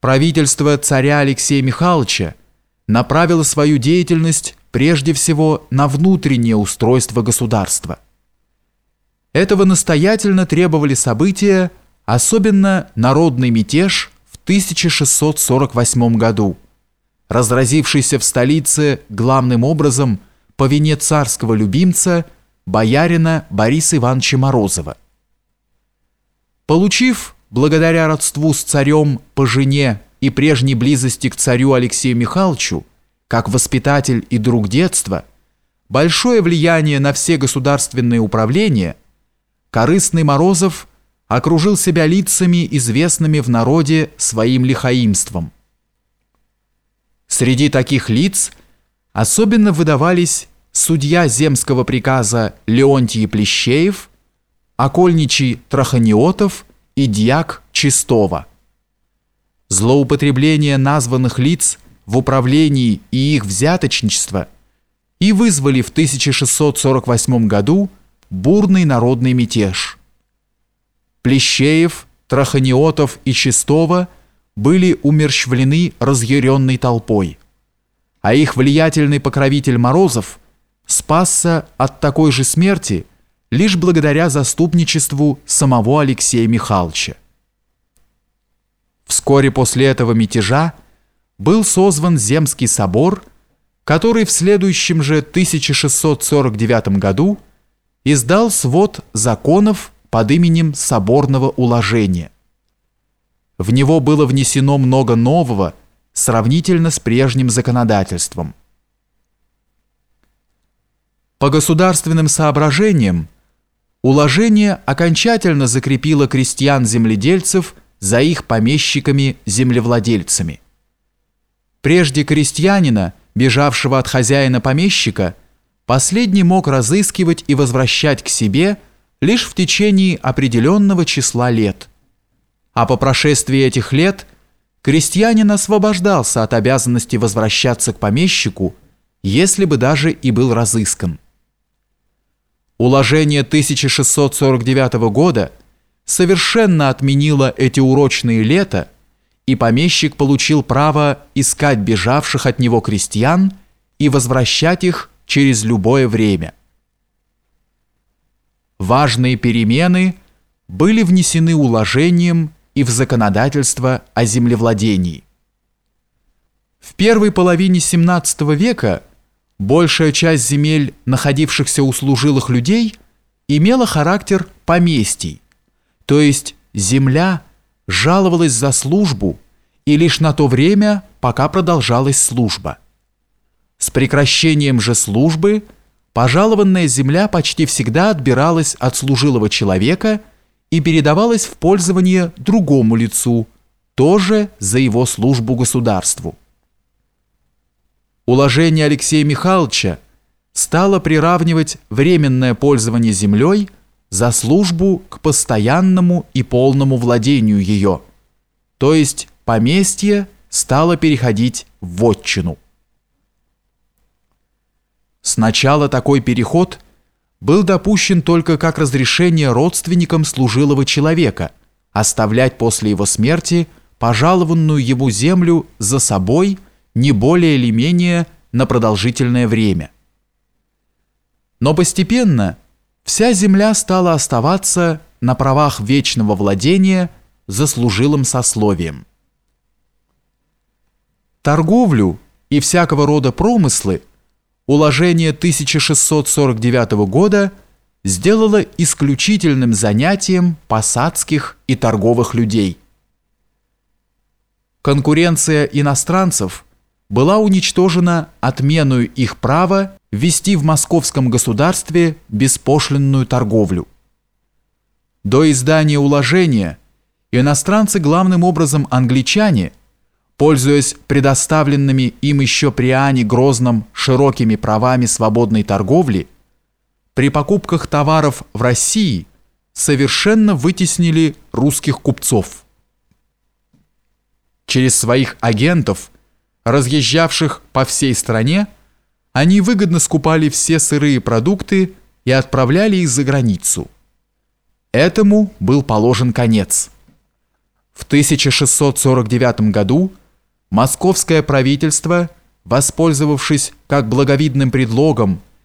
правительство царя Алексея Михайловича направило свою деятельность прежде всего на внутреннее устройство государства. Этого настоятельно требовали события, особенно народный мятеж в 1648 году, разразившийся в столице главным образом по вине царского любимца боярина Бориса Ивановича Морозова. Получив благодаря родству с царем по жене и прежней близости к царю Алексею Михайловичу, как воспитатель и друг детства, большое влияние на все государственные управления, корыстный Морозов окружил себя лицами, известными в народе своим лихаимством. Среди таких лиц особенно выдавались судья земского приказа Леонтий Плещеев, окольничий Траханиотов и дьяк Чистова. Злоупотребление названных лиц в управлении и их взяточничество и вызвали в 1648 году бурный народный мятеж. Плещеев, Траханиотов и Чистова были умерщвлены разъяренной толпой, а их влиятельный покровитель Морозов спасся от такой же смерти – лишь благодаря заступничеству самого Алексея Михайловича. Вскоре после этого мятежа был созван Земский собор, который в следующем же 1649 году издал свод законов под именем Соборного уложения. В него было внесено много нового, сравнительно с прежним законодательством. По государственным соображениям Уложение окончательно закрепило крестьян-земледельцев за их помещиками-землевладельцами. Прежде крестьянина, бежавшего от хозяина-помещика, последний мог разыскивать и возвращать к себе лишь в течение определенного числа лет. А по прошествии этих лет крестьянин освобождался от обязанности возвращаться к помещику, если бы даже и был разыскан. Уложение 1649 года совершенно отменило эти урочные лета, и помещик получил право искать бежавших от него крестьян и возвращать их через любое время. Важные перемены были внесены уложением и в законодательство о землевладении. В первой половине XVII века Большая часть земель, находившихся у служилых людей, имела характер поместий, то есть земля жаловалась за службу и лишь на то время, пока продолжалась служба. С прекращением же службы пожалованная земля почти всегда отбиралась от служилого человека и передавалась в пользование другому лицу, тоже за его службу государству. Уложение Алексея Михайловича стало приравнивать временное пользование землей за службу к постоянному и полному владению ее, то есть поместье стало переходить в вотчину. Сначала такой переход был допущен только как разрешение родственникам служилого человека оставлять после его смерти пожалованную ему землю за собой – не более или менее на продолжительное время. Но постепенно вся земля стала оставаться на правах вечного владения заслужилым сословием. Торговлю и всякого рода промыслы уложение 1649 года сделало исключительным занятием посадских и торговых людей. Конкуренция иностранцев – была уничтожена отменою их права вести в московском государстве беспошлинную торговлю. До издания уложения иностранцы, главным образом англичане, пользуясь предоставленными им еще при Ане Грозном широкими правами свободной торговли, при покупках товаров в России совершенно вытеснили русских купцов. Через своих агентов – разъезжавших по всей стране, они выгодно скупали все сырые продукты и отправляли их за границу. Этому был положен конец. В 1649 году московское правительство, воспользовавшись как благовидным предлогом